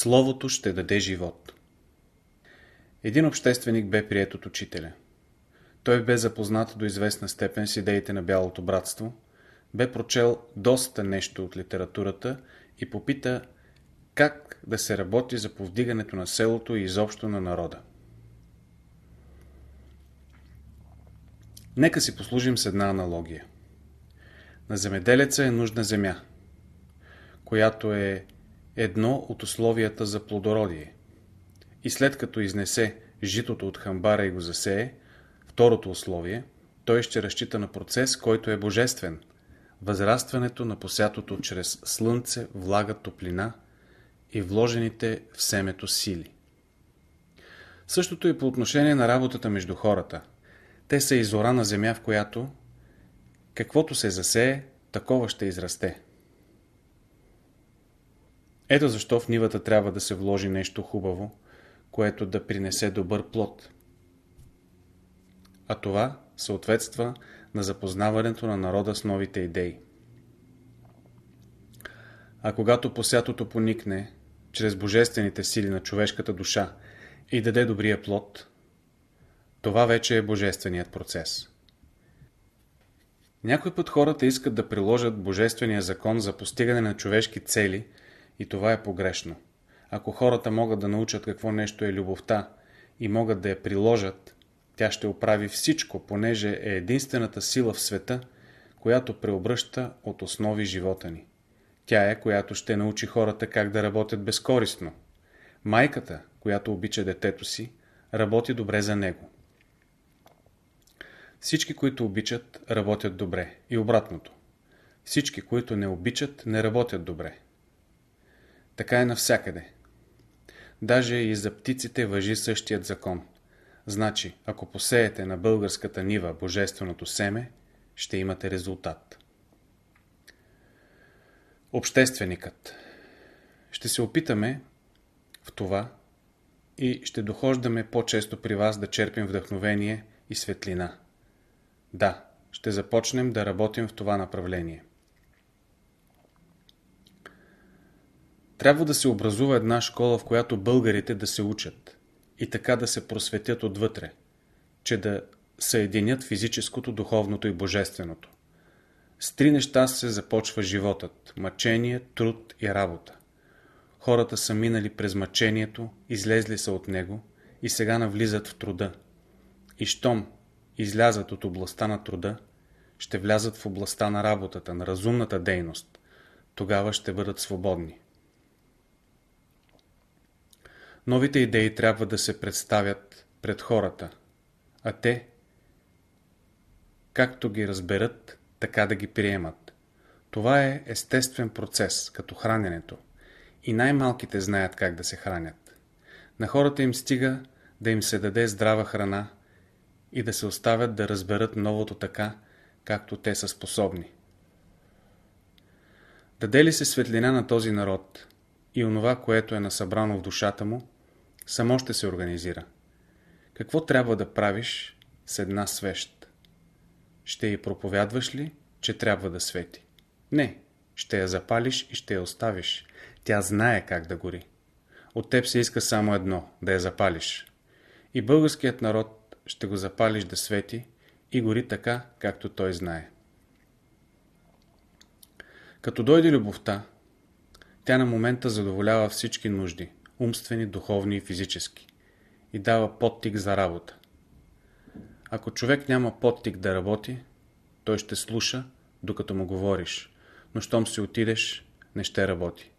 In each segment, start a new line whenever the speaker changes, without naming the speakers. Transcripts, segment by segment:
Словото ще даде живот. Един общественик бе прият от учителя. Той бе запознат до известна степен с идеите на Бялото братство, бе прочел доста нещо от литературата и попита как да се работи за повдигането на селото и изобщо на народа. Нека си послужим с една аналогия. На земеделеца е нужна земя, която е едно от условията за плодородие. И след като изнесе житото от хамбара и го засее, второто условие, той ще разчита на процес, който е божествен. Възрастването на посятото чрез слънце, влага, топлина и вложените в семето сили. Същото и по отношение на работата между хората. Те са изора на земя, в която каквото се засее, такова ще израсте. Ето защо в нивата трябва да се вложи нещо хубаво, което да принесе добър плод. А това съответства на запознаването на народа с новите идеи. А когато посятото поникне чрез божествените сили на човешката душа и даде добрия плод, това вече е божественият процес. Някой път хората искат да приложат божествения закон за постигане на човешки цели – и това е погрешно. Ако хората могат да научат какво нещо е любовта и могат да я приложат, тя ще оправи всичко, понеже е единствената сила в света, която преобръща от основи живота ни. Тя е, която ще научи хората как да работят безкористно. Майката, която обича детето си, работи добре за него. Всички, които обичат, работят добре. И обратното. Всички, които не обичат, не работят добре. Така е навсякъде. Даже и за птиците въжи същият закон. Значи, ако посеете на българската нива божественото семе, ще имате резултат. Общественикът. Ще се опитаме в това и ще дохождаме по-често при вас да черпим вдъхновение и светлина. Да, ще започнем да работим в това направление. Трябва да се образува една школа, в която българите да се учат и така да се просветят отвътре, че да съединят физическото, духовното и божественото. С три неща се започва животът – мъчение, труд и работа. Хората са минали през мъчението, излезли са от него и сега навлизат в труда. И щом излязат от областта на труда, ще влязат в областта на работата, на разумната дейност. Тогава ще бъдат свободни. Новите идеи трябва да се представят пред хората, а те, както ги разберат, така да ги приемат. Това е естествен процес, като храненето. И най-малките знаят как да се хранят. На хората им стига да им се даде здрава храна и да се оставят да разберат новото така, както те са способни. Даде ли се светлина на този народ и онова, което е насъбрано в душата му, само ще се организира. Какво трябва да правиш с една свещ? Ще я проповядваш ли, че трябва да свети? Не, ще я запалиш и ще я оставиш. Тя знае как да гори. От теб се иска само едно – да я запалиш. И българският народ ще го запалиш да свети и гори така, както той знае. Като дойде любовта, тя на момента задоволява всички нужди – умствени, духовни и физически, и дава подтик за работа. Ако човек няма подтик да работи, той ще слуша, докато му говориш, но щом си отидеш, не ще работи.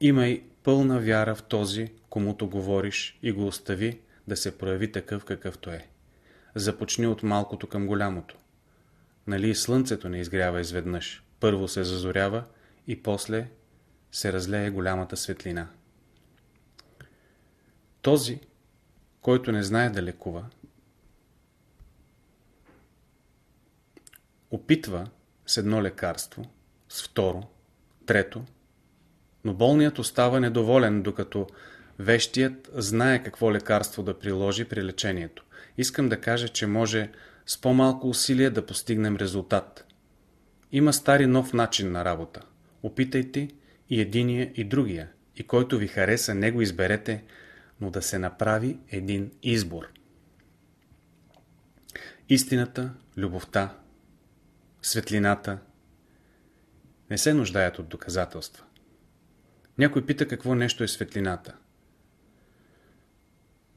Имай пълна вяра в този, комуто говориш и го остави да се прояви такъв какъвто е. Започни от малкото към голямото. Нали и слънцето не изгрява изведнъж. Първо се зазорява и после се разлее голямата светлина. Този, който не знае да лекува, опитва с едно лекарство, с второ, трето, но болният остава недоволен, докато вещият знае какво лекарство да приложи при лечението. Искам да кажа, че може с по-малко усилие да постигнем резултат. Има стари нов начин на работа. Опитайте и единия и другия и който ви хареса, него изберете, но да се направи един избор. Истината, любовта, светлината не се нуждаят от доказателства. Някой пита какво нещо е светлината.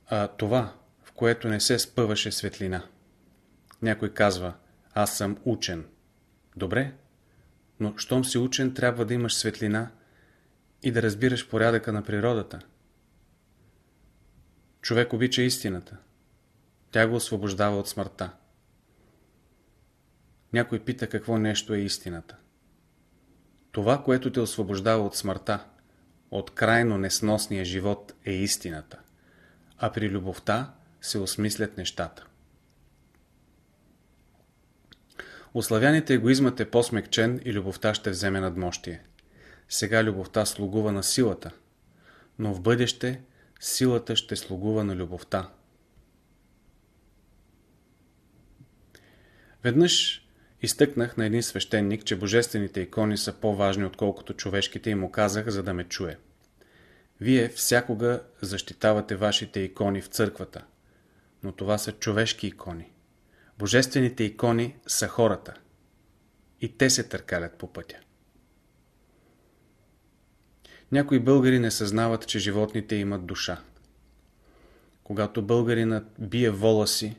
А това, в което не се спъваше светлина. Някой казва, аз съм учен. Добре, но щом си учен, трябва да имаш светлина и да разбираш порядъка на природата. Човек обича истината. Тя го освобождава от смъртта. Някой пита какво нещо е истината. Това, което те освобождава от смъртта, от крайно несносния живот е истината, а при любовта се осмислят нещата. У славяните егоизмът е по-смекчен и любовта ще вземе надмощие. Сега любовта слугува на силата, но в бъдеще силата ще слугува на любовта. Веднъж изтъкнах на един свещеник, че божествените икони са по-важни, отколкото човешките и му казах, за да ме чуе. Вие всякога защитавате вашите икони в църквата, но това са човешки икони. Божествените икони са хората. И те се търкалят по пътя. Някои българи не съзнават, че животните имат душа. Когато българинът бие вола си,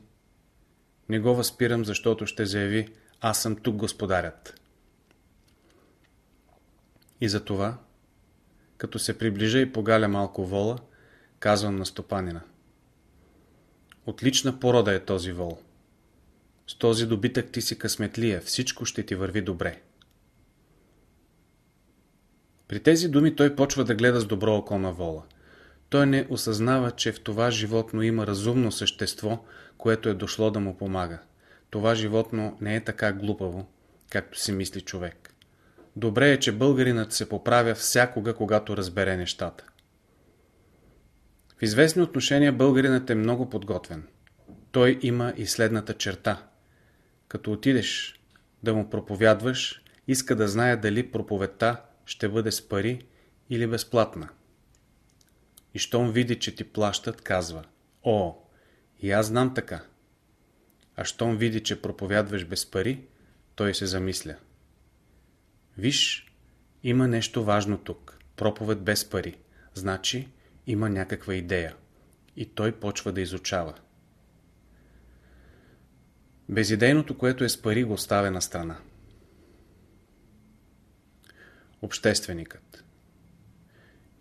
не го възпирам, защото ще заяви аз съм тук господарят. И затова, като се приближа и погаля малко вола, казвам на стопанина. Отлична порода е този вол. С този добитък ти си късметлия, всичко ще ти върви добре. При тези думи той почва да гледа с добро око на вола. Той не осъзнава, че в това животно има разумно същество, което е дошло да му помага. Това животно не е така глупаво, както си мисли човек. Добре е, че българинът се поправя всякога, когато разбере нещата. В известни отношения българинът е много подготвен. Той има и следната черта. Като отидеш да му проповядваш, иска да знае дали проповедта ще бъде с пари или безплатна. И щом види, че ти плащат, казва О, и аз знам така. А щом види, че проповядваш без пари, той се замисля. Виж, има нещо важно тук. Проповед без пари. Значи, има някаква идея. И той почва да изучава. Безидейното, което е с пари, го оставя на страна. Общественикът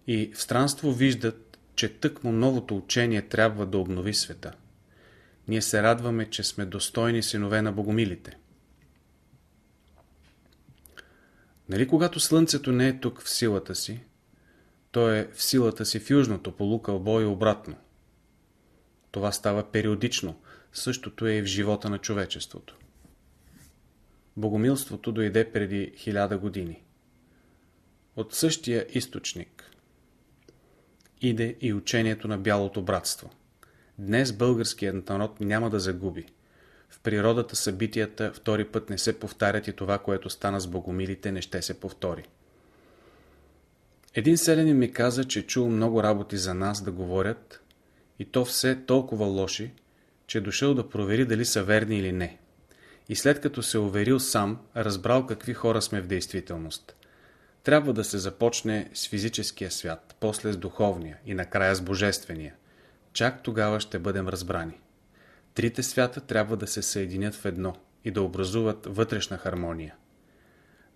И в странство виждат, че тъкмо новото учение трябва да обнови света. Ние се радваме, че сме достойни синове на богомилите. Нали когато Слънцето не е тук в силата си, то е в силата си в южното полукълбо и обратно. Това става периодично, Същото е и в живота на човечеството. Богомилството дойде преди хиляда години. От същия източник иде и учението на бялото братство. Днес българският народ няма да загуби. В природата събитията втори път не се повтарят и това, което стана с богомилите, не ще се повтори. Един селянин ми каза, че чул много работи за нас да говорят и то все толкова лоши, че е дошъл да провери дали са верни или не. И след като се уверил сам, разбрал какви хора сме в действителност. Трябва да се започне с физическия свят, после с духовния и накрая с божествения. Чак тогава ще бъдем разбрани. Трите свята трябва да се съединят в едно и да образуват вътрешна хармония.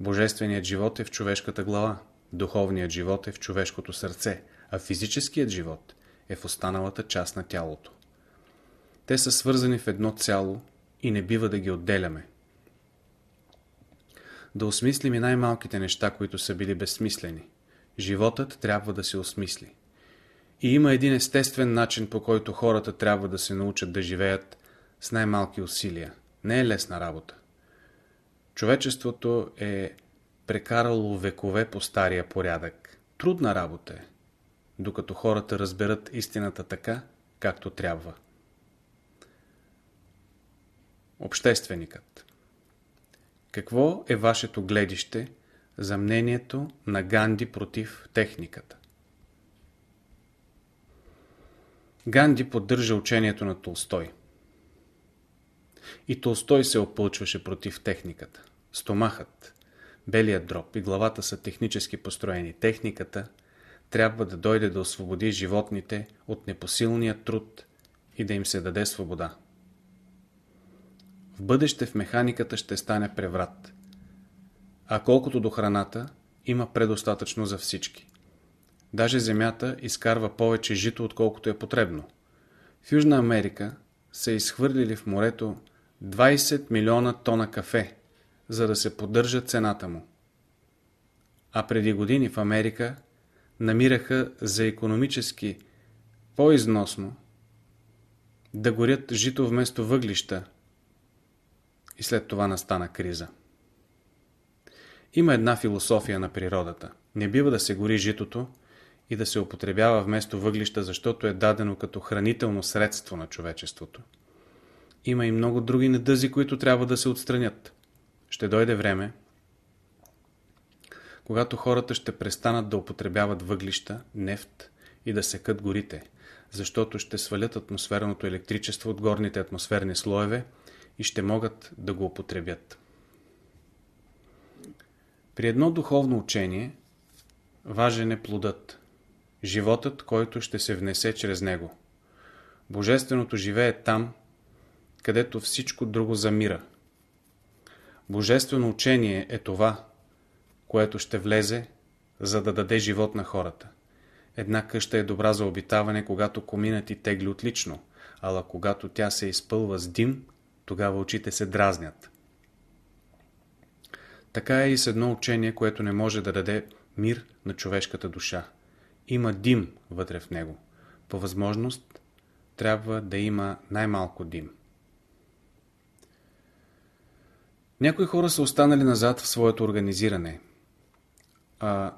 Божественият живот е в човешката глава, духовният живот е в човешкото сърце, а физическият живот е в останалата част на тялото. Те са свързани в едно цяло и не бива да ги отделяме. Да осмислим и най-малките неща, които са били безсмислени. Животът трябва да се осмисли. И има един естествен начин, по който хората трябва да се научат да живеят с най-малки усилия. Не е лесна работа. Човечеството е прекарало векове по стария порядък. Трудна работа е, докато хората разберат истината така, както трябва. Общественикът Какво е вашето гледище за мнението на Ганди против техниката? Ганди поддържа учението на Толстой. И Толстой се опълчваше против техниката. Стомахът, белият дроб и главата са технически построени. Техниката трябва да дойде да освободи животните от непосилния труд и да им се даде свобода. В бъдеще в механиката ще стане преврат. А колкото до храната, има предостатъчно за всички. Даже земята изкарва повече жито, отколкото е потребно. В Южна Америка са изхвърлили в морето 20 милиона тона кафе, за да се поддържа цената му. А преди години в Америка намираха за економически по-износно да горят жито вместо въглища и след това настана криза. Има една философия на природата. Не бива да се гори житото и да се употребява вместо въглища, защото е дадено като хранително средство на човечеството. Има и много други недъзи, които трябва да се отстранят. Ще дойде време, когато хората ще престанат да употребяват въглища, нефт и да секат горите, защото ще свалят атмосферното електричество от горните атмосферни слоеве и ще могат да го употребят. При едно духовно учение важен е плодът, животът, който ще се внесе чрез него. Божественото живее там, където всичко друго замира. Божествено учение е това, което ще влезе, за да даде живот на хората. Една къща е добра за обитаване, когато коминът и тегли отлично, ала когато тя се изпълва с дим, тогава очите се дразнят. Така е и с едно учение, което не може да даде мир на човешката душа. Има дим вътре в него. По възможност трябва да има най-малко дим. Някои хора са останали назад в своето организиране, а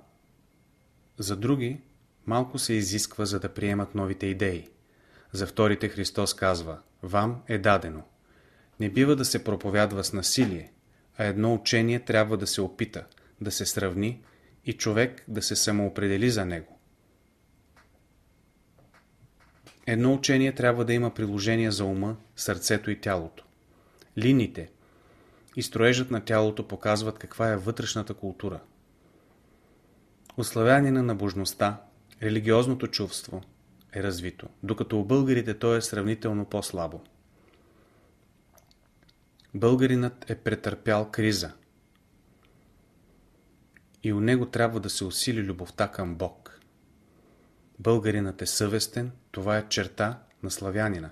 за други малко се изисква, за да приемат новите идеи. За вторите Христос казва, вам е дадено. Не бива да се проповядва с насилие, а едно учение трябва да се опита, да се сравни и човек да се самоопредели за него. Едно учение трябва да има приложение за ума, сърцето и тялото. Линиите и строежът на тялото показват каква е вътрешната култура. Ославянина на божността, религиозното чувство е развито, докато у българите то е сравнително по-слабо. Българинът е претърпял криза и у него трябва да се усили любовта към Бог. Българинът е съвестен, това е черта на славянина.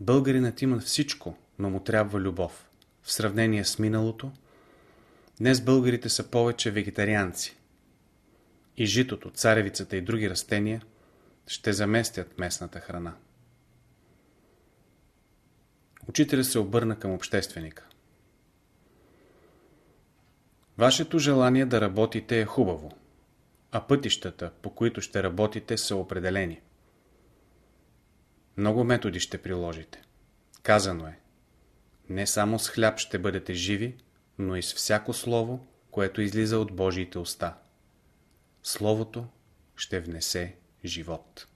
Българинът има всичко, но му трябва любов. В сравнение с миналото, днес българите са повече вегетарианци. И житото, царевицата и други растения ще заместят местната храна. Учителя се обърна към общественика. Вашето желание да работите е хубаво, а пътищата, по които ще работите, са определени. Много методи ще приложите. Казано е, не само с хляб ще бъдете живи, но и с всяко слово, което излиза от Божиите уста. Словото ще внесе живот.